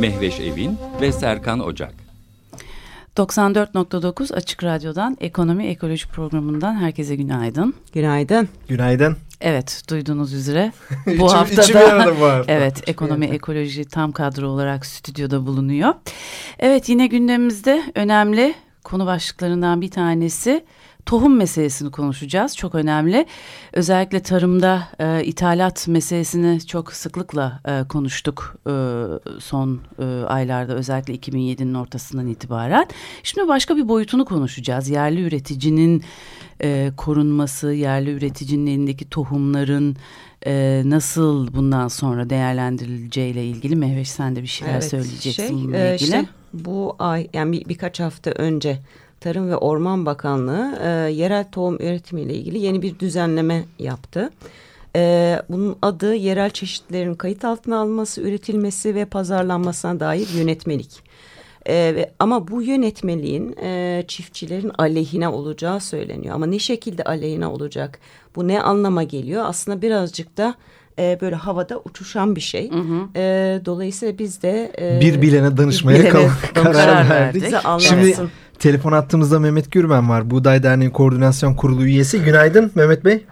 Mehveş Evin ve Serkan Ocak. 94.9 Açık Radyo'dan Ekonomi Ekoloji Programı'ndan herkese günaydın. Günaydın. Günaydın. Evet duyduğunuz üzere bu İçim- hafta içim da yandı bu hafta. evet ekonomi ekoloji tam kadro olarak stüdyoda bulunuyor. Evet yine gündemimizde önemli konu başlıklarından bir tanesi tohum meselesini konuşacağız. Çok önemli. Özellikle tarımda e, ithalat meselesini çok sıklıkla e, konuştuk e, son e, aylarda özellikle 2007'nin ortasından itibaren. Şimdi başka bir boyutunu konuşacağız. Yerli üreticinin e, korunması, yerli üreticinin elindeki tohumların e, nasıl bundan sonra değerlendirileceğiyle ilgili Mehveş sen de bir şeyler Evet, söyleyeceksin şey, bununla e, ilgili. işte bu ay yani bir, birkaç hafta önce Tarım ve Orman Bakanlığı e, yerel tohum üretimiyle ilgili yeni bir düzenleme yaptı. E, bunun adı yerel çeşitlerin kayıt altına alınması, üretilmesi ve pazarlanmasına dair yönetmelik. E, ama bu yönetmeliğin e, çiftçilerin aleyhine olacağı söyleniyor. Ama ne şekilde aleyhine olacak? Bu ne anlama geliyor? Aslında birazcık da e, böyle havada uçuşan bir şey. E, dolayısıyla biz de e, Bir bilene danışmaya bilene kal- karar, karar verdik. verdik. Şimdi. Telefon attığımızda Mehmet Gürben var. Buğday Derneği Koordinasyon Kurulu üyesi. Günaydın Mehmet Bey.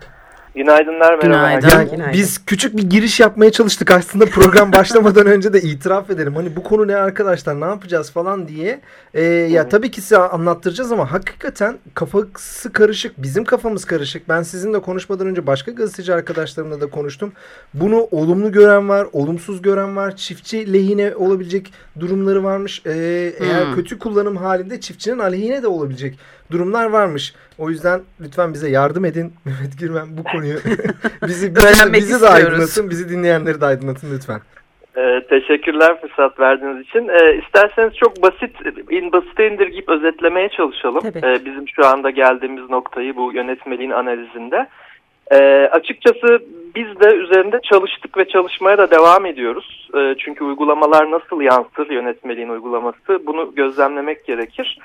Günaydınlar merhaba. Günaydın. Yani Günaydın. biz küçük bir giriş yapmaya çalıştık aslında program başlamadan önce de itiraf edelim. Hani bu konu ne arkadaşlar ne yapacağız falan diye. Ee, ya tabii ki size anlattıracağız ama hakikaten kafası karışık. Bizim kafamız karışık. Ben sizinle konuşmadan önce başka gazeteci arkadaşlarımla da konuştum. Bunu olumlu gören var, olumsuz gören var. Çiftçi lehine olabilecek durumları varmış. Ee, Eğer Hmm. kötü kullanım halinde çiftçinin aleyhine de olabilecek durumlar varmış. O yüzden lütfen bize yardım edin. Mehmet Girmen bu konuyu bizi, bizi, Öğrenmek bizi de istiyoruz. aydınlatın. Bizi dinleyenleri de aydınlatın lütfen. Ee, teşekkürler fırsat verdiğiniz için. Ee, isterseniz çok basit, in, basite indirgeyip özetlemeye çalışalım. Tabii. Ee, bizim şu anda geldiğimiz noktayı bu yönetmeliğin analizinde. Ee, açıkçası biz de üzerinde çalıştık ve çalışmaya da devam ediyoruz. Ee, çünkü uygulamalar nasıl yansır yönetmeliğin uygulaması bunu gözlemlemek gerekir.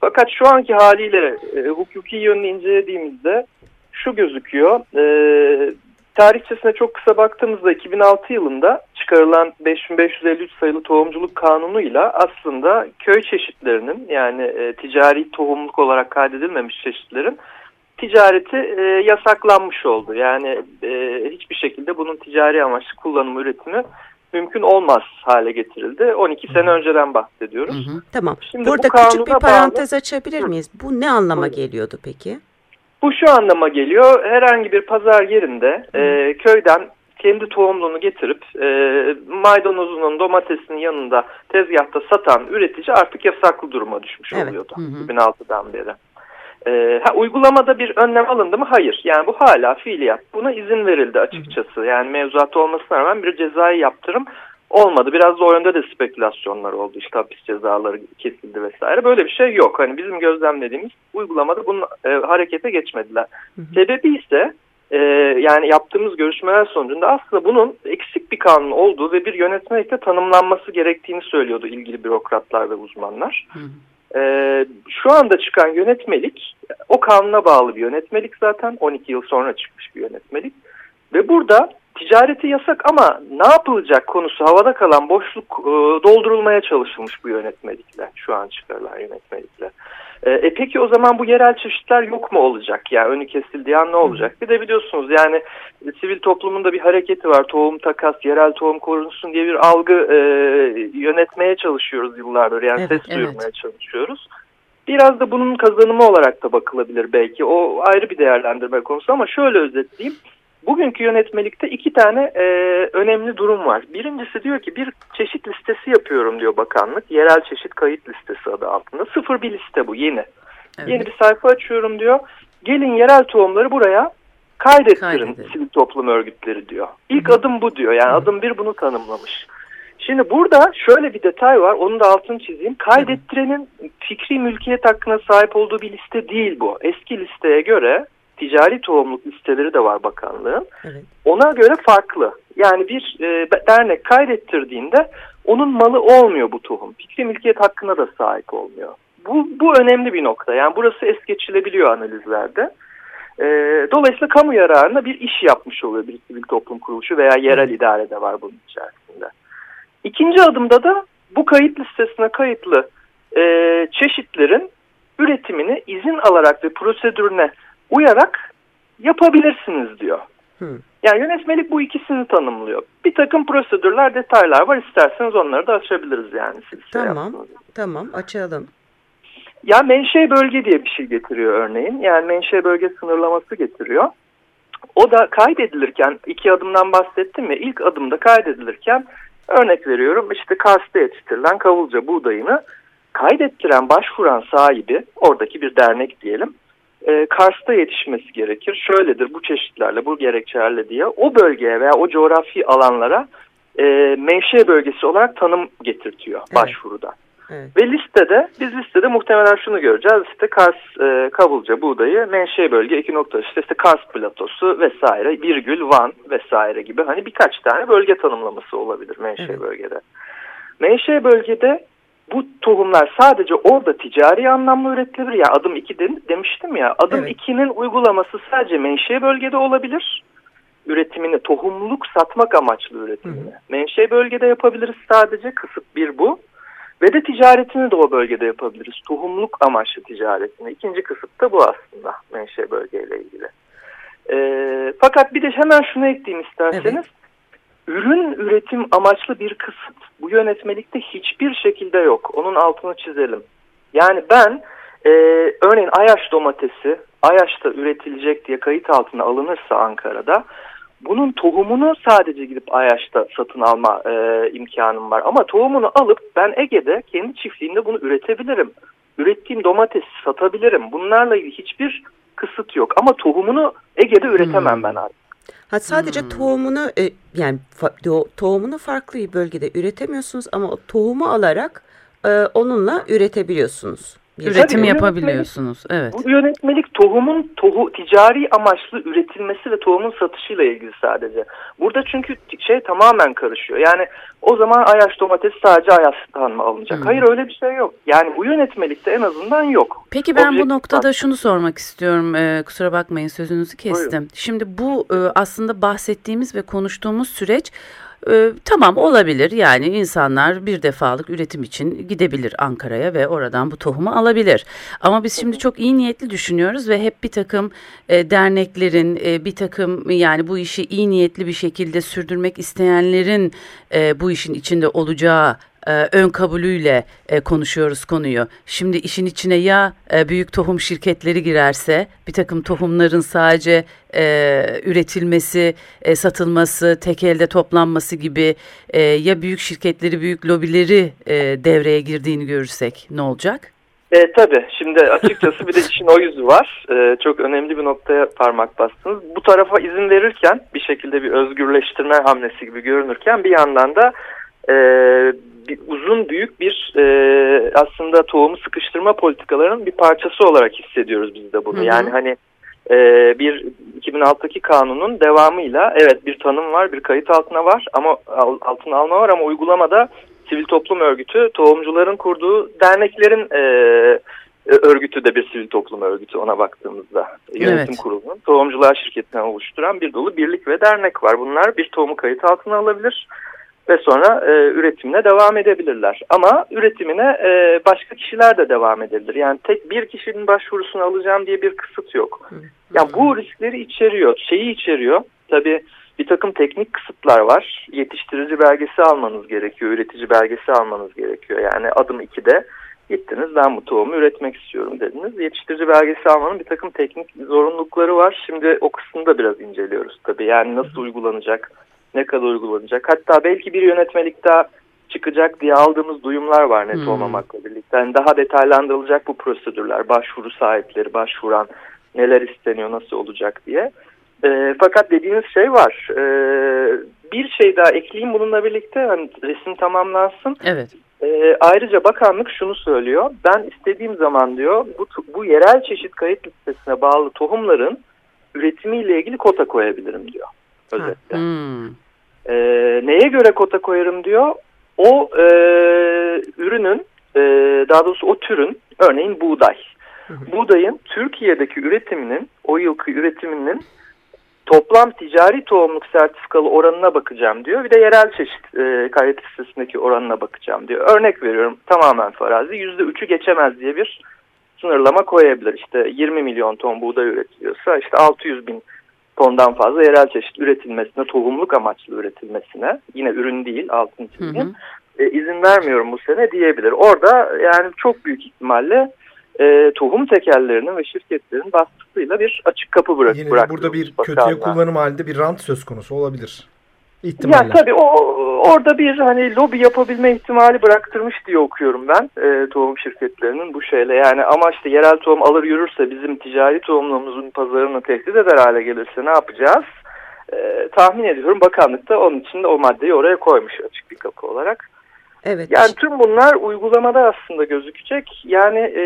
Fakat şu anki haliyle e, hukuki yönünü incelediğimizde şu gözüküyor. E, tarihçesine çok kısa baktığımızda 2006 yılında çıkarılan 5553 sayılı tohumculuk kanunuyla aslında köy çeşitlerinin yani e, ticari tohumluk olarak kaydedilmemiş çeşitlerin ticareti e, yasaklanmış oldu. Yani e, hiçbir şekilde bunun ticari amaçlı kullanımı üretimi mümkün olmaz hale getirildi. 12 sene önceden bahsediyoruz. Hı hı. Tamam. Şimdi Burada bu küçük bir parantez açabilir Hı. miyiz? Bu ne anlama Buyurun. geliyordu peki? Bu şu anlama geliyor. Herhangi bir pazar yerinde e, köyden kendi tohumluğunu getirip e, maydanozunun domatesinin yanında tezgahta satan üretici artık yasaklı duruma düşmüş Evet. oluyordu Hı hı. 2006'dan beri. E, ha, uygulamada bir önlem alındı mı? Hayır. Yani bu hala fiiliyat. Buna izin verildi açıkçası. Yani mevzuat olmasına rağmen bir cezai yaptırım olmadı. Biraz da o yönde de spekülasyonlar oldu. İşte hapis cezaları kesildi vesaire. Böyle bir şey yok. Hani bizim gözlemlediğimiz uygulamada bunun e, harekete geçmediler. Sebebi ise e, yani yaptığımız görüşmeler sonucunda aslında bunun eksik bir kanun olduğu ve bir yönetmelikle tanımlanması gerektiğini söylüyordu ilgili bürokratlar ve uzmanlar. Hı hı. Ee, şu anda çıkan yönetmelik o kanuna bağlı bir yönetmelik zaten 12 yıl sonra çıkmış bir yönetmelik ve burada ticareti yasak ama ne yapılacak konusu havada kalan boşluk e, doldurulmaya çalışılmış bu yönetmelikle şu an çıkarılan yönetmelikle. E, e peki o zaman bu yerel çeşitler yok mu olacak? Yani önü kesildiği an ne olacak? Bir de biliyorsunuz yani e, sivil toplumunda bir hareketi var. Tohum takas, yerel tohum korunsun diye bir algı e, yönetmeye çalışıyoruz yıllardır. Yani Evet, ses evet. duyurmaya çalışıyoruz. Biraz da bunun kazanımı olarak da bakılabilir belki. O ayrı bir değerlendirme konusu ama şöyle özetleyeyim. Bugünkü yönetmelikte iki tane e, önemli durum var. Birincisi diyor ki bir çeşit listesi yapıyorum diyor bakanlık. Yerel çeşit kayıt listesi adı altında. Sıfır bir liste bu yeni. Evet. Yeni bir sayfa açıyorum diyor. Gelin yerel tohumları buraya kaydettirin Kaydedelim. sivil toplum örgütleri diyor. İlk adım bu diyor. Yani adım bir bunu tanımlamış. Şimdi burada şöyle bir detay var. Onu da altını çizeyim. Kaydettirenin fikri mülkiyet hakkına sahip olduğu bir liste değil bu. Eski listeye göre ticari tohumluk listeleri de var bakanlığın. Evet. Ona göre farklı. Yani bir e, dernek kaydettirdiğinde onun malı olmuyor bu tohum. Fikri mülkiyet hakkına da sahip olmuyor. Bu, bu önemli bir nokta. Yani burası es geçilebiliyor analizlerde. E, dolayısıyla kamu yararına bir iş yapmış oluyor bir sivil toplum kuruluşu veya yerel idare de var bunun içerisinde. İkinci adımda da bu kayıt listesine kayıtlı e, çeşitlerin üretimini izin alarak ve prosedürüne uyarak yapabilirsiniz diyor. Hı. Yani yönetmelik bu ikisini tanımlıyor. Bir takım prosedürler, detaylar var. İsterseniz onları da açabiliriz yani. Siz şey tamam, şey tamam açalım. Ya menşe bölge diye bir şey getiriyor örneğin. Yani menşe bölge sınırlaması getiriyor. O da kaydedilirken iki adımdan bahsettim ya ilk adımda kaydedilirken örnek veriyorum işte Kars'ta yetiştirilen kavulca buğdayını kaydettiren başvuran sahibi oradaki bir dernek diyelim e, Kars'ta yetişmesi gerekir. Şöyledir bu çeşitlerle bu gerekçelerle diye o bölgeye veya o coğrafi alanlara e, menşe bölgesi olarak tanım getirtiyor evet. başvuruda. Evet. Ve listede biz listede muhtemelen şunu göreceğiz. İşte Kars, e, Kavulca, Buğdayı, menşe bölge iki nokta işte, işte Kars platosu vesaire, virgül, Van vesaire gibi hani birkaç tane bölge tanımlaması olabilir menşe evet. bölgede. Menşe bölgede bu tohumlar sadece orada ticari anlamda üretilebilir. Ya yani adım 2 de, demiştim ya. Adım 2'nin evet. uygulaması sadece menşe bölgede olabilir. Üretimini tohumluk satmak amaçlı üretimini. Hı hı. Menşe bölgede yapabiliriz sadece. Kısıt bir bu. Ve de ticaretini de o bölgede yapabiliriz. Tohumluk amaçlı ticaretini. İkinci kısıt da bu aslında menşe bölgeyle ilgili. E, fakat bir de hemen şunu ekleyeyim isterseniz. Evet. Ürün üretim amaçlı bir kısıt bu yönetmelikte hiçbir şekilde yok. Onun altını çizelim. Yani ben e, örneğin Ayaş domatesi Ayaş'ta üretilecek diye kayıt altına alınırsa Ankara'da bunun tohumunu sadece gidip Ayaş'ta satın alma e, imkanım var. Ama tohumunu alıp ben Ege'de kendi çiftliğimde bunu üretebilirim. Ürettiğim domatesi satabilirim. Bunlarla ilgili hiçbir kısıt yok. Ama tohumunu Ege'de üretemem hmm. ben artık. Ha sadece hmm. tohumunu e, yani tohumunu farklı bir bölgede üretemiyorsunuz ama o tohumu alarak e, onunla üretebiliyorsunuz. Üretim yapabiliyorsunuz. Evet. Bu yönetmelik tohumun tohu, ticari amaçlı üretilmesi ve tohumun satışıyla ilgili sadece. Burada çünkü şey tamamen karışıyor. Yani o zaman Ayaş domates sadece Ayaş'tan mı alınacak? Hmm. Hayır öyle bir şey yok. Yani bu yönetmelikte en azından yok. Peki ben Objektif bu noktada şunu sormak istiyorum. Ee, kusura bakmayın sözünüzü kestim. Buyurun. Şimdi bu e, aslında bahsettiğimiz ve konuştuğumuz süreç ee, tamam olabilir yani insanlar bir defalık üretim için gidebilir Ankara'ya ve oradan bu tohumu alabilir. Ama biz şimdi çok iyi niyetli düşünüyoruz ve hep bir takım e, derneklerin e, bir takım yani bu işi iyi niyetli bir şekilde sürdürmek isteyenlerin e, bu işin içinde olacağı e, ön kabulüyle e, konuşuyoruz konuyu. Şimdi işin içine ya e, büyük tohum şirketleri girerse bir takım tohumların sadece e, üretilmesi, e, satılması, tek elde toplanması gibi e, ya büyük şirketleri, büyük lobileri e, devreye girdiğini görürsek ne olacak? E, tabii. Şimdi açıkçası bir de işin o yüzü var. E, çok önemli bir noktaya parmak bastınız. Bu tarafa izin verirken bir şekilde bir özgürleştirme hamlesi gibi görünürken bir yandan da e, bir, uzun büyük bir e, aslında tohumu sıkıştırma politikalarının bir parçası olarak hissediyoruz biz de bunu. Hı hı. Yani hani e, bir 2006'daki kanunun devamıyla evet bir tanım var, bir kayıt altına var ama altına alma var ama uygulamada sivil toplum örgütü, tohumcuların kurduğu derneklerin e, örgütü de bir sivil toplum örgütü ona baktığımızda. Yönetim evet. kurulunun tohumcular şirketinden oluşturan bir dolu birlik ve dernek var. Bunlar bir tohumu kayıt altına alabilir ve sonra e, üretimine devam edebilirler. Ama üretimine e, başka kişiler de devam edebilir. Yani tek bir kişinin başvurusunu alacağım diye bir kısıt yok. Yani bu riskleri içeriyor, şeyi içeriyor. Tabii bir takım teknik kısıtlar var. Yetiştirici belgesi almanız gerekiyor, üretici belgesi almanız gerekiyor. Yani adım 2'de gittiniz ben bu tohumu üretmek istiyorum dediniz. Yetiştirici belgesi almanın bir takım teknik zorunlulukları var. Şimdi o kısmını da biraz inceliyoruz tabii. Yani nasıl uygulanacak, ne kadar uygulanacak. Hatta belki bir yönetmelik daha çıkacak diye aldığımız duyumlar var net hmm. olmamakla birlikte. Yani daha detaylandırılacak bu prosedürler, başvuru sahipleri, başvuran neler isteniyor, nasıl olacak diye. E, fakat dediğiniz şey var. E, bir şey daha ekleyeyim bununla birlikte hani resim tamamlansın. Evet. E, ayrıca bakanlık şunu söylüyor. Ben istediğim zaman diyor bu, bu yerel çeşit kayıt listesine bağlı tohumların üretimiyle ilgili kota koyabilirim diyor. Özetle. Hmm. E, neye göre kota koyarım diyor. O e, ürünün e, daha doğrusu o türün örneğin buğday. Buğdayın Türkiye'deki üretiminin o yılki üretiminin toplam ticari tohumluk sertifikalı oranına bakacağım diyor. Bir de yerel çeşit e, kayıt listesindeki oranına bakacağım diyor. Örnek veriyorum tamamen farazi %3'ü geçemez diye bir sınırlama koyabilir. İşte 20 milyon ton buğday üretiliyorsa işte 600 bin tondan fazla yerel çeşit üretilmesine, tohumluk amaçlı üretilmesine yine ürün değil altın çizgin e, izin vermiyorum bu sene diyebilir. Orada yani çok büyük ihtimalle e, tohum tekellerinin ve şirketlerin baskısıyla bir açık kapı bırak Yine bırakıyor. burada bir kötüye kullanım halinde bir rant söz konusu olabilir. İhtimaller. Ya tabii o orada bir hani lobi yapabilme ihtimali bıraktırmış diye okuyorum ben e, tohum şirketlerinin bu şeyle yani ama işte yerel tohum alır yürürse bizim ticari tohumluğumuzun pazarını tehdit eder hale gelirse ne yapacağız? E, tahmin ediyorum bakanlık da onun için de o maddeyi oraya koymuş açık bir kapı olarak. Evet. Yani tüm bunlar uygulamada aslında gözükecek. Yani e,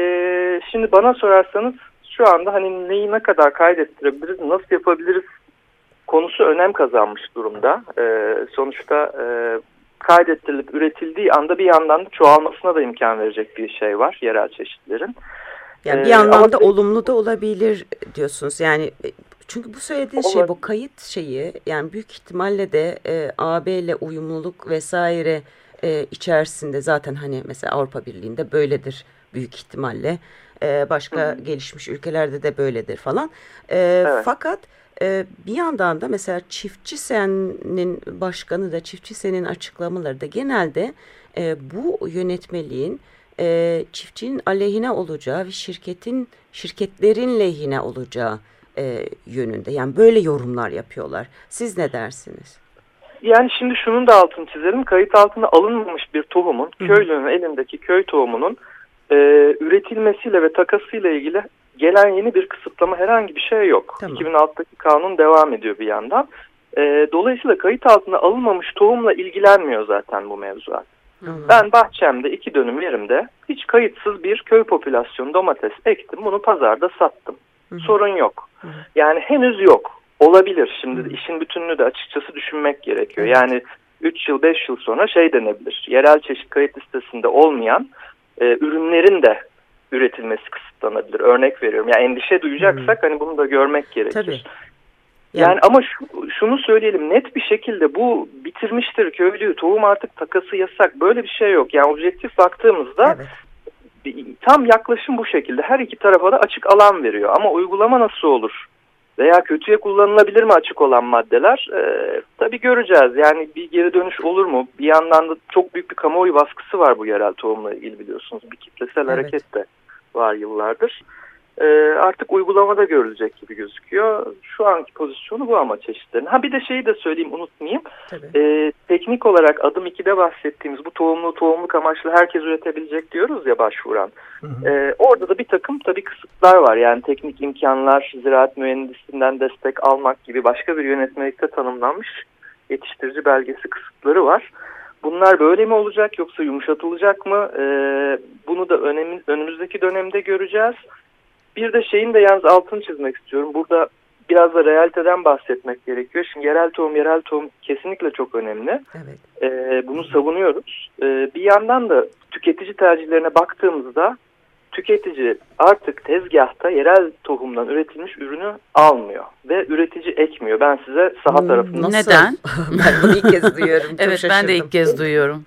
şimdi bana sorarsanız şu anda hani neyi ne kadar kaydettirebiliriz, nasıl yapabiliriz konusu önem kazanmış durumda. E, sonuçta e, kaydettirilip üretildiği anda bir yandan da çoğalmasına da imkan verecek bir şey var yerel çeşitlerin. Yani bir Ee, yandan ama da olumlu da olabilir diyorsunuz. Yani e, çünkü bu söylediğin şey bu kayıt şeyi yani büyük ihtimalle de e, AB ile uyumluluk vesaire e, içerisinde zaten hani mesela Avrupa Birliği'nde böyledir büyük ihtimalle. E, başka gelişmiş ülkelerde de böyledir falan. E, Fakat e, bir yandan da mesela Çiftçi Sen'in başkanı da Çiftçi Sen'in açıklamaları da genelde e, bu yönetmeliğin e, çiftçinin aleyhine olacağı ve şirketin şirketlerin lehine olacağı e, yönünde. Yani böyle yorumlar yapıyorlar. Siz ne dersiniz? Yani şimdi şunun da altını çizelim. Kayıt altına alınmamış bir tohumun, köylünün elindeki köy tohumunun e, üretilmesiyle ve takasıyla ilgili gelen yeni bir kısıtlama herhangi bir şey yok. Tamam. 2006'daki kanun devam ediyor bir yandan. E, dolayısıyla kayıt altına alınmamış tohumla ilgilenmiyor zaten bu mevzuat. Ben bahçemde iki dönüm yerimde hiç kayıtsız bir köy popülasyonu domates ektim. Bunu pazarda sattım. Sorun yok. Yani henüz yok. Olabilir. Şimdi işin bütününü de açıkçası düşünmek gerekiyor. Yani 3 yıl 5 yıl sonra şey denebilir. Yerel çeşit kayıt listesinde olmayan e, ürünlerin de üretilmesi kısıtlanabilir. Örnek veriyorum. Yani endişe duyacaksak hani bunu da görmek gerekir. Tabii. Yani, ama şu, şunu söyleyelim net bir şekilde bu bitirmiştir köylüyü tohum artık takası yasak böyle bir şey yok. Yani objektif baktığımızda Evet. tam yaklaşım bu şekilde her iki tarafa da açık alan veriyor ama uygulama nasıl olur? Veya kötüye kullanılabilir mi açık olan maddeler? Ee, tabii göreceğiz. Yani bir geri dönüş olur mu? Bir yandan da çok büyük bir kamuoyu baskısı var bu yerel tohumla ilgili biliyorsunuz. Bir kitlesel Evet. hareket de var yıllardır. Ee, artık uygulamada görülecek gibi gözüküyor. Şu anki pozisyonu bu ama çeşitlerin. Ha bir de şeyi de söyleyeyim unutmayayım. Tabii. Ee, teknik olarak adım 2'de bahsettiğimiz bu tohumlu tohumluk amaçlı herkes üretebilecek diyoruz ya başvuran. Ee, orada da bir takım tabii kısıtlar var. Yani teknik imkanlar, ziraat mühendisinden destek almak gibi başka bir yönetmelikte tanımlanmış yetiştirici belgesi kısıtları var. Bunlar böyle mi olacak yoksa yumuşatılacak mı? Ee, bunu da önemin, önümüzdeki dönemde göreceğiz. Bir de şeyin de yalnız altını çizmek istiyorum. Burada biraz da realiteden bahsetmek gerekiyor. Şimdi yerel tohum, yerel tohum kesinlikle çok önemli. Evet. Ee, bunu savunuyoruz. Ee, bir yandan da tüketici tercihlerine baktığımızda tüketici artık tezgahta yerel tohumdan üretilmiş ürünü almıyor ve üretici ekmiyor. Ben size saha Hmm, tarafından Nasıl? Neden? ben bunu ilk kez duyuyorum. Çok evet ben de şaşırdım. ilk kez duyuyorum.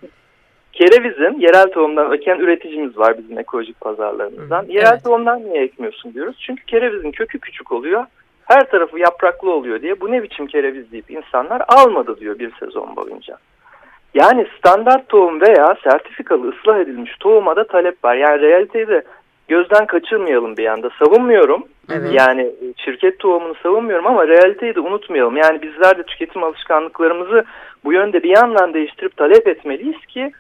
Kerevizin yerel tohumdan eken üreticimiz var bizim ekolojik pazarlarımızdan. Yerel Evet. tohumdan niye ekmiyorsun diyoruz. Çünkü kerevizin kökü küçük oluyor. Her tarafı yapraklı oluyor diye bu ne biçim kereviz deyip insanlar almadı diyor bir sezon boyunca. Yani standart tohum veya sertifikalı ıslah edilmiş tohuma da talep var. Yani realiteyi de gözden kaçırmayalım bir yanda. Savunmuyorum. Evet. Yani şirket tohumunu savunmuyorum ama realiteyi de unutmayalım. Yani bizler de tüketim alışkanlıklarımızı bu yönde bir yandan değiştirip talep etmeliyiz ki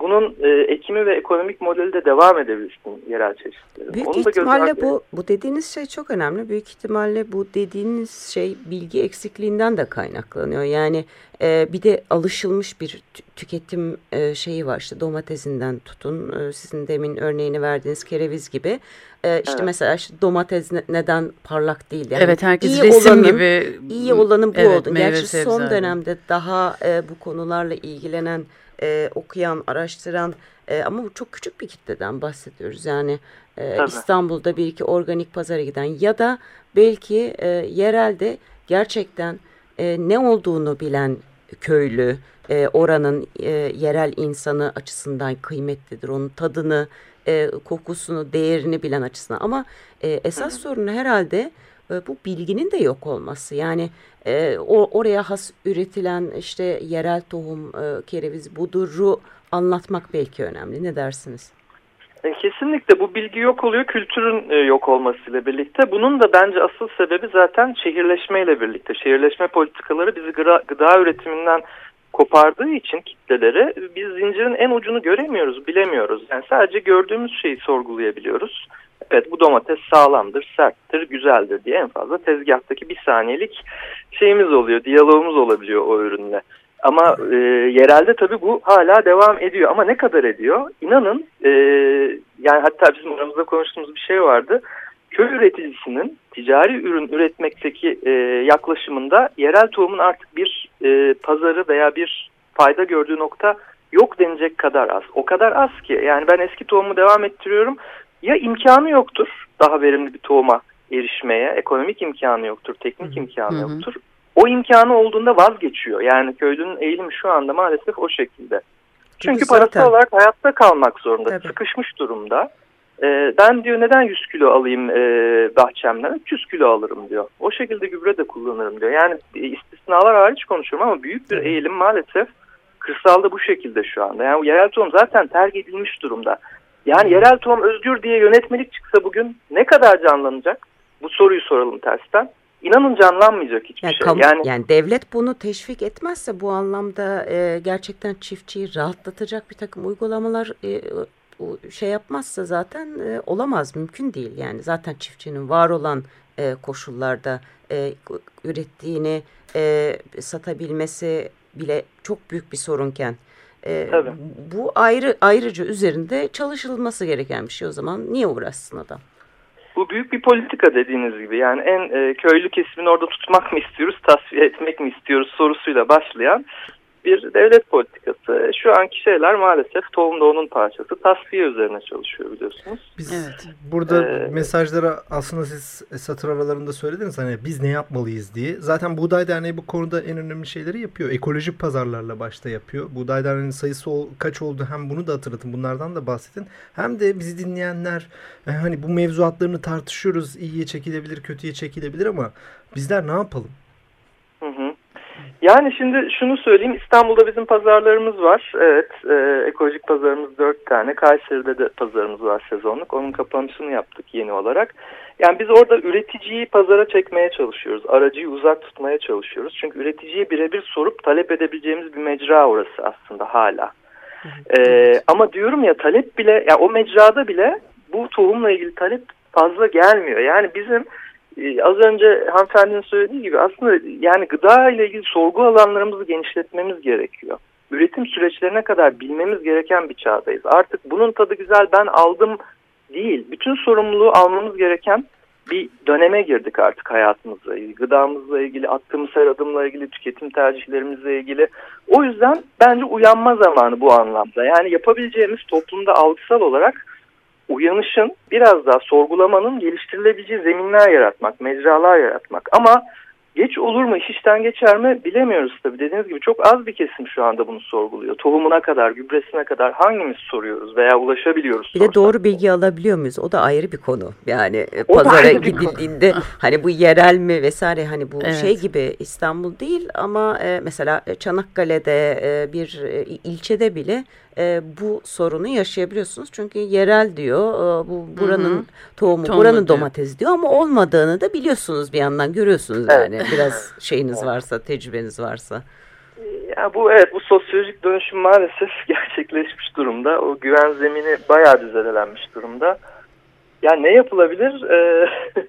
bunun e, ekimi ve ekonomik modeli de devam edebilsin yerel çeşitlerin. Büyük Onu da ihtimalle bu, bu dediğiniz şey çok önemli. Büyük ihtimalle bu dediğiniz şey bilgi eksikliğinden de kaynaklanıyor. Yani e, bir de alışılmış bir tüketim e, şeyi var. İşte domatesinden tutun e, sizin demin örneğini verdiğiniz kereviz gibi. E, işte evet. mesela işte domates ne, neden parlak değil? Yani evet herkes iyi resim olanın, gibi. İyi olanın bu evet, oldu. Gerçi son dönemde daha e, bu konularla ilgilenen e, okuyan, araştıran e, ama bu çok küçük bir kitleden bahsediyoruz. Yani e, İstanbul'da bir iki organik pazara giden ya da belki e, yerelde gerçekten e, ne olduğunu bilen köylü, e, oranın e, yerel insanı açısından kıymetlidir. Onun tadını, e, kokusunu, değerini bilen açısından. Ama e, esas Hı. sorun herhalde e, bu bilginin de yok olması. Yani e, o oraya has üretilen işte yerel tohum, e, kereviz, buduru anlatmak belki önemli. Ne dersiniz? E, kesinlikle bu bilgi yok oluyor kültürün e, yok olmasıyla birlikte. Bunun da bence asıl sebebi zaten şehirleşmeyle birlikte. Şehirleşme politikaları bizi gıda, gıda üretiminden kopardığı için kitleleri biz zincirin en ucunu göremiyoruz, bilemiyoruz. Yani sadece gördüğümüz şeyi sorgulayabiliyoruz. Evet bu domates sağlamdır, serttir, güzeldir diye en fazla tezgahtaki bir saniyelik şeyimiz oluyor, diyalogumuz olabiliyor o ürünle. Ama e, yerelde tabii bu hala devam ediyor. Ama ne kadar ediyor? İnanın e, yani hatta bizim aramızda konuştuğumuz bir şey vardı. Köy üreticisinin ticari ürün üretmekteki e, yaklaşımında yerel tohumun artık bir e, pazarı veya bir fayda gördüğü nokta yok denecek kadar az. O kadar az ki yani ben eski tohumu devam ettiriyorum ya imkanı yoktur daha verimli bir tohuma erişmeye, ekonomik imkanı yoktur, teknik imkanı hı hı. yoktur. O imkanı olduğunda vazgeçiyor. Yani köylünün eğilimi şu anda maalesef o şekilde. Çünkü, Çünkü parasal olarak hayatta kalmak zorunda, Tabii. sıkışmış durumda. Ee, ben diyor neden 100 kilo alayım e, bahçemden, 300 kilo alırım diyor. O şekilde gübre de kullanırım diyor. Yani istisnalar hariç konuşuyorum ama büyük bir eğilim maalesef kırsalda bu şekilde şu anda. Yani yerel tohum zaten terk edilmiş durumda. Yani yerel tohum özgür diye yönetmelik çıksa bugün ne kadar canlanacak? Bu soruyu soralım tersten. İnanın canlanmayacak hiçbir yani şey. Yani, yani devlet bunu teşvik etmezse bu anlamda e, gerçekten çiftçiyi rahatlatacak bir takım uygulamalar e, şey yapmazsa zaten e, olamaz mümkün değil. Yani zaten çiftçinin var olan e, koşullarda e, ürettiğini e, satabilmesi bile çok büyük bir sorunken e, bu ayrı ayrıca üzerinde çalışılması gereken bir şey o zaman. Niye uğraşsın adam? Bu büyük bir politika dediğiniz gibi. Yani en e, köylü kesimini orada tutmak mı istiyoruz, tasfiye etmek mi istiyoruz sorusuyla başlayan bir devlet politikası. Şu anki şeyler maalesef tohum da onun parçası. Tasfiye üzerine çalışıyor biliyorsunuz. Biz evet. burada ee, mesajları aslında siz satır aralarında söylediniz hani biz ne yapmalıyız diye. Zaten Buğday Derneği bu konuda en önemli şeyleri yapıyor. Ekolojik pazarlarla başta yapıyor. Buğday Derneği'nin sayısı ol, kaç oldu hem bunu da hatırlatın bunlardan da bahsedin. Hem de bizi dinleyenler e, hani bu mevzuatlarını tartışıyoruz. İyiye çekilebilir kötüye çekilebilir ama bizler ne yapalım? Yani şimdi şunu söyleyeyim İstanbul'da bizim pazarlarımız var. Evet e, ekolojik pazarımız dört tane. Kayseri'de de pazarımız var sezonluk. Onun kapanışını yaptık yeni olarak. Yani biz orada üreticiyi pazara çekmeye çalışıyoruz. Aracıyı uzak tutmaya çalışıyoruz. Çünkü üreticiye birebir sorup talep edebileceğimiz bir mecra orası aslında hala. Ee, ama diyorum ya talep bile, yani o mecrada bile bu tohumla ilgili talep fazla gelmiyor. Yani bizim az önce hanımefendinin söylediği gibi aslında yani gıda ile ilgili sorgu alanlarımızı genişletmemiz gerekiyor. Üretim süreçlerine kadar bilmemiz gereken bir çağdayız. Artık bunun tadı güzel ben aldım değil. Bütün sorumluluğu almamız gereken bir döneme girdik artık hayatımızla ilgili. Gıdamızla ilgili, attığımız her adımla ilgili, tüketim tercihlerimizle ilgili. O yüzden bence uyanma zamanı bu anlamda. Yani yapabileceğimiz toplumda algısal olarak uyanışın biraz daha sorgulamanın geliştirilebileceği zeminler yaratmak, mecralar yaratmak. Ama geç olur mu, iş işten geçer mi bilemiyoruz tabii. Dediğiniz gibi çok az bir kesim şu anda bunu sorguluyor. Tohumuna kadar, gübresine kadar hangimiz soruyoruz veya ulaşabiliyoruz? Bir de doğru bilgi alabiliyor muyuz? O da ayrı bir konu. Yani e, o pazara gidildiğinde hani bu yerel mi vesaire hani bu evet. şey gibi İstanbul değil ama e, mesela Çanakkale'de e, bir e, ilçede bile e, bu sorunu yaşayabiliyorsunuz. Çünkü yerel diyor e, bu buranın Hı -hı. tohumu, Tohumu buranın diyor. domatesi diyor ama olmadığını da biliyorsunuz bir yandan görüyorsunuz evet. yani biraz şeyiniz varsa, tecrübeniz varsa. Ya bu evet bu sosyolojik dönüşüm maalesef gerçekleşmiş durumda. O güven zemini bayağı düzenlenmiş durumda. Yani ne yapılabilir? Ee,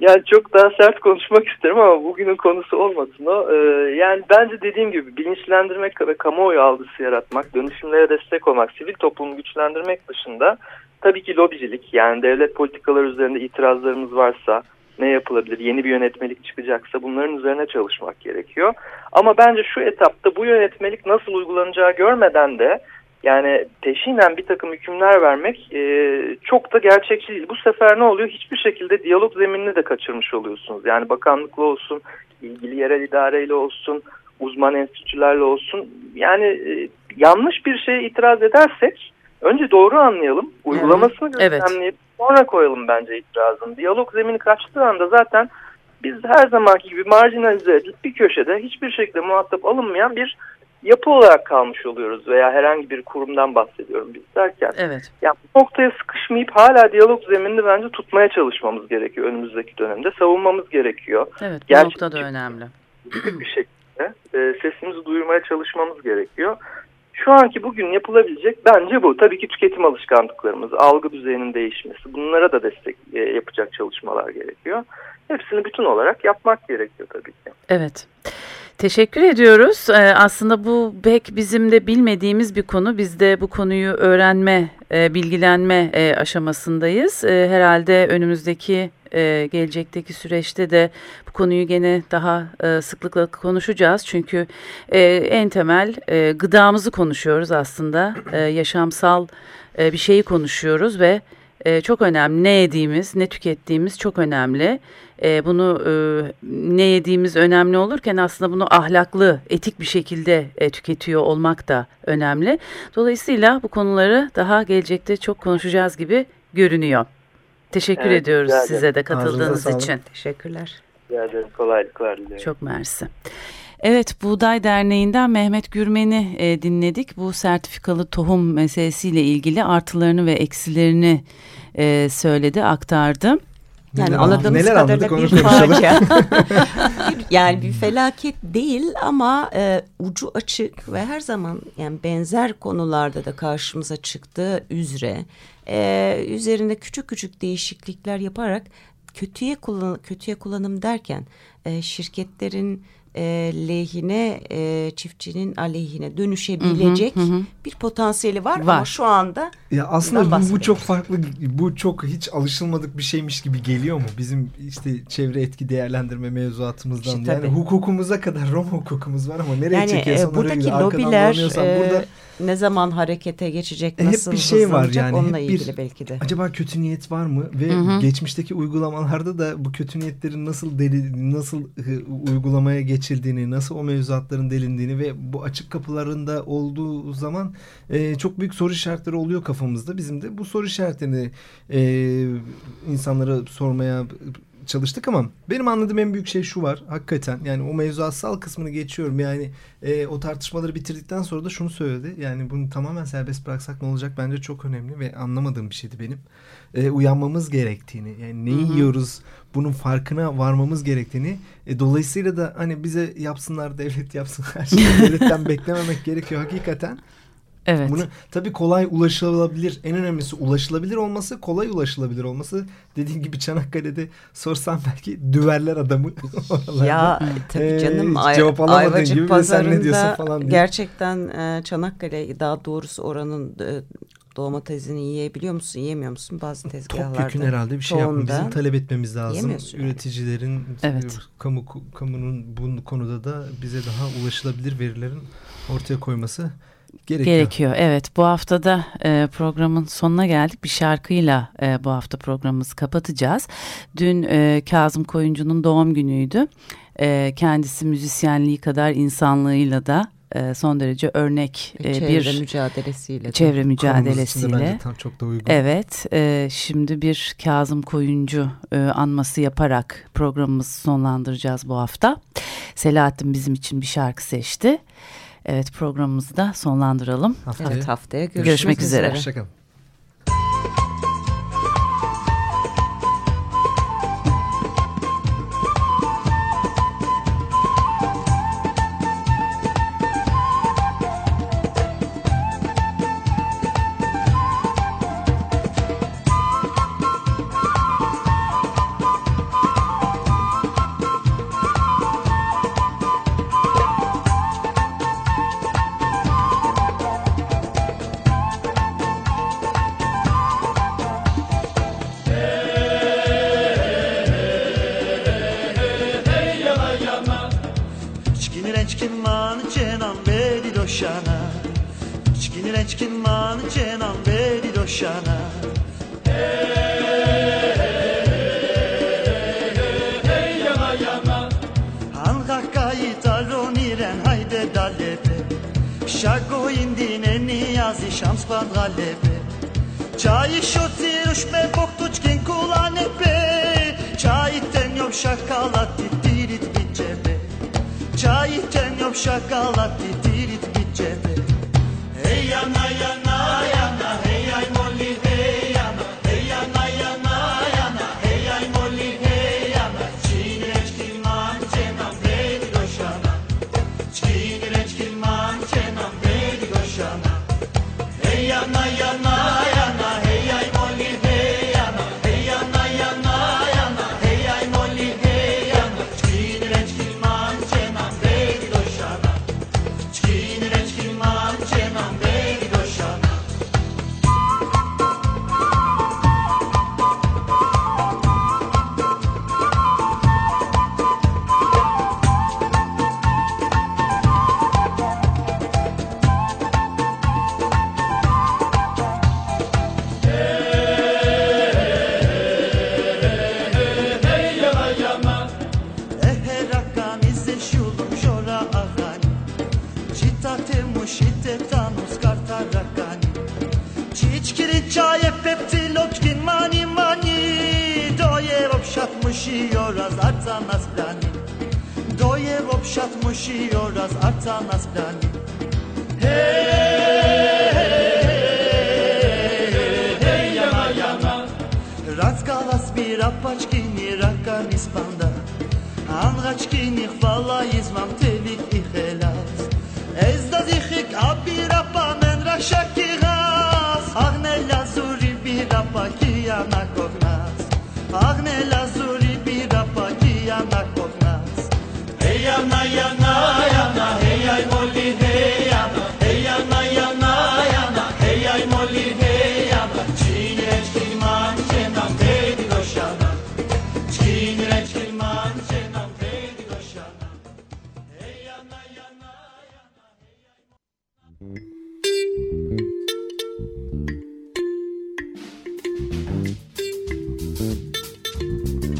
yani çok daha sert konuşmak isterim ama bugünün konusu olmasın o. Ee, yani bence dediğim gibi bilinçlendirmek ve kamuoyu algısı yaratmak, dönüşümlere destek olmak, sivil toplumu güçlendirmek dışında tabii ki lobicilik yani devlet politikaları üzerinde itirazlarımız varsa ne yapılabilir, yeni bir yönetmelik çıkacaksa bunların üzerine çalışmak gerekiyor. Ama bence şu etapta bu yönetmelik nasıl uygulanacağı görmeden de yani peşinen bir takım hükümler vermek e, çok da gerçekçi değil. Bu sefer ne oluyor? Hiçbir şekilde diyalog zeminini de kaçırmış oluyorsunuz. Yani bakanlıkla olsun, ilgili yerel idareyle olsun, uzman enstitülerle olsun. Yani e, yanlış bir şeye itiraz edersek önce doğru anlayalım, uygulamasını evet. gözlemleyip sonra koyalım bence itirazın. Diyalog zemini kaçtığı anda zaten biz her zamanki gibi marjinalize edilip bir köşede hiçbir şekilde muhatap alınmayan bir yapı olarak kalmış oluyoruz veya herhangi bir kurumdan bahsediyorum biz derken. Evet. Yani bu noktaya sıkışmayıp hala diyalog zeminini bence tutmaya çalışmamız gerekiyor önümüzdeki dönemde. Savunmamız gerekiyor. Evet bu Gerçekçi nokta da önemli. bir şekilde e, sesimizi duyurmaya çalışmamız gerekiyor. Şu anki bugün yapılabilecek bence bu. Tabii ki tüketim alışkanlıklarımız, algı düzeyinin değişmesi bunlara da destek e, yapacak çalışmalar gerekiyor. Hepsini bütün olarak yapmak gerekiyor tabii ki. Evet. Teşekkür ediyoruz. Ee, aslında bu pek bizim de bilmediğimiz bir konu. Biz de bu konuyu öğrenme, e, bilgilenme e, aşamasındayız. E, herhalde önümüzdeki e, gelecekteki süreçte de bu konuyu gene daha e, sıklıkla konuşacağız. Çünkü e, en temel e, gıdamızı konuşuyoruz aslında. E, yaşamsal e, bir şeyi konuşuyoruz ve e, çok önemli. Ne yediğimiz, ne tükettiğimiz çok önemli. E, bunu e, ne yediğimiz önemli olurken aslında bunu ahlaklı, etik bir şekilde e, tüketiyor olmak da önemli. Dolayısıyla bu konuları daha gelecekte çok konuşacağız gibi görünüyor. Teşekkür Evet, ediyoruz size de katıldığınız için. Teşekkürler. Rica ederim. Kolaylıklar diliyorum. Çok mersi. Evet, Buğday Derneği'nden Mehmet Gürmen'i e, dinledik. Bu sertifikalı tohum meselesiyle ilgili artılarını ve eksilerini e, söyledi, aktardı. Yani Neler anladığımız neler kadarıyla bir facia. yani bir felaket değil ama e, ucu açık ve her zaman yani benzer konularda da karşımıza çıktığı üzere e, üzerinde küçük küçük değişiklikler yaparak kötüye kullan kötüye kullanım derken e, şirketlerin e, lehine e, çiftçinin aleyhine dönüşebilecek Hı hı hı. bir potansiyeli var, Var. ama şu anda Ya aslında bu, bu çok farklı, bu çok hiç alışılmadık bir şeymiş gibi geliyor mu? Bizim işte çevre etki değerlendirme mevzuatımızdan İşte yani tabii. hukukumuza kadar Roma hukukumuz var ama nereye yani çekiyorsan e, oraya buradaki. Arkadan lobiler e, burada ne zaman harekete geçecek, Hep nasıl bir şey var yani, onunla hep bir- ilgili belki de. acaba kötü niyet var mı ve Hı hı. geçmişteki uygulamalarda da bu kötü niyetlerin nasıl deli, nasıl e, uygulamaya geçildiğini, nasıl o mevzuatların delindiğini ve bu açık kapılarında olduğu zaman e, çok büyük soru işaretleri oluyor kafamızda. Bizim de bu soru işaretlerini e, insanlara sormaya çalıştık ama benim anladığım en büyük şey şu var hakikaten. Yani o mevzuatsal kısmını geçiyorum. Yani e, o tartışmaları bitirdikten sonra da şunu söyledi. Yani bunu tamamen serbest bıraksak ne olacak? Bence çok önemli ve anlamadığım bir şeydi benim. E, uyanmamız gerektiğini yani ne Hı hı. yiyoruz bunun farkına varmamız gerektiğini. E, dolayısıyla da hani bize yapsınlar devlet yapsın her şeyi devletten beklememek gerekiyor hakikaten Evet. bunu tabii kolay ulaşılabilir. En önemlisi ulaşılabilir olması, kolay ulaşılabilir olması. Dediğim gibi Çanakkale'de sorsam belki düverler adamı. Ya tabii Ee, canım hiç Ay- cevap alamadığın Ayvacık gibi de sen ne diyorsun pazarında falan diye. gerçekten e, Çanakkale daha doğrusu oranın e, domatesini yiyebiliyor musun yiyemiyor musun bazı tezgahlarda. Topyekun herhalde bir şey yapmamız, bizim talep etmemiz lazım. yani. Üreticilerin, Evet. e, kamu kamunun bu konuda da bize daha ulaşılabilir verilerin ortaya koyması gerekiyor. Gerekiyor. Evet bu hafta da e, programın sonuna geldik. Bir şarkıyla e, bu hafta programımızı kapatacağız. Dün e, Kazım Koyuncu'nun doğum günüydü. E, kendisi müzisyenliği kadar insanlığıyla da e, son derece örnek e, çevre bir mücadelesiyle. çevre için de mücadelesiyle. bence tam çok da uygun. Evet, e, şimdi bir Kazım Koyuncu anması yaparak programımızı sonlandıracağız bu hafta. Selahattin bizim için bir şarkı seçti. Evet programımızı da sonlandıralım. Haftaya Evet haftaya görüşmek, Görüşmek üzere. Hoşçakalın. Reçkin man doşana hayde dalebe Shago indine niyazi shams pan galebe. Çay şoti rüşme boktuçkin kulane be Çay ten yok şakalat titirit bitcebe Çay ten yok şakalat titirit Citate muşite tanus kartarakani Çiçkiri çaye pepti lotkin mani mani. Doje obszat musi oraz arca nas brani Doje obszat musi oraz arca nas brani Razgalas bir apačkini rakan ispanda. Angačkini hvala izmam telik i helas Ez da zihik abir apa men rašaki gas Agne lazuri bir apa ki ana kovnas Agne lazuri